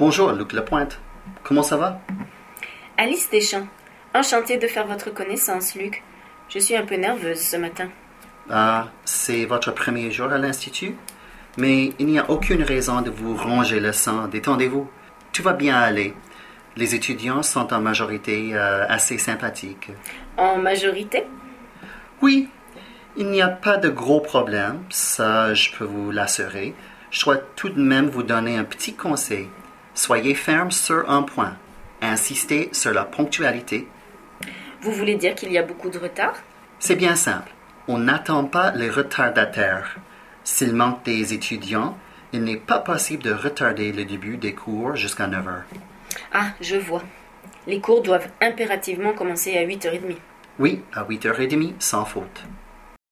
Bonjour, Luc Lapointe. Comment ça va? Alice Deschamps. Enchantée de faire votre connaissance, Luc. Je suis un peu nerveuse ce matin. Ah, c'est votre premier jour à l'Institut? Mais il n'y a aucune raison de vous ronger le sang. Détendez-vous. Tout va bien aller. Les étudiants sont en majorité euh, assez sympathiques. En majorité? Oui, il n'y a pas de gros problèmes, ça je peux vous l'assurer. Je dois tout de même vous donner un petit conseil. Soyez ferme sur un point. Insistez sur la ponctualité. Vous voulez dire qu'il y a beaucoup de retard? C'est bien simple. On n'attend pas les retardataires. S'il manque des étudiants, il n'est pas possible de retarder le début des cours jusqu'à 9 heures. Ah, je vois. Les cours doivent impérativement commencer à 8h30. Oui, à 8h30, sans faute.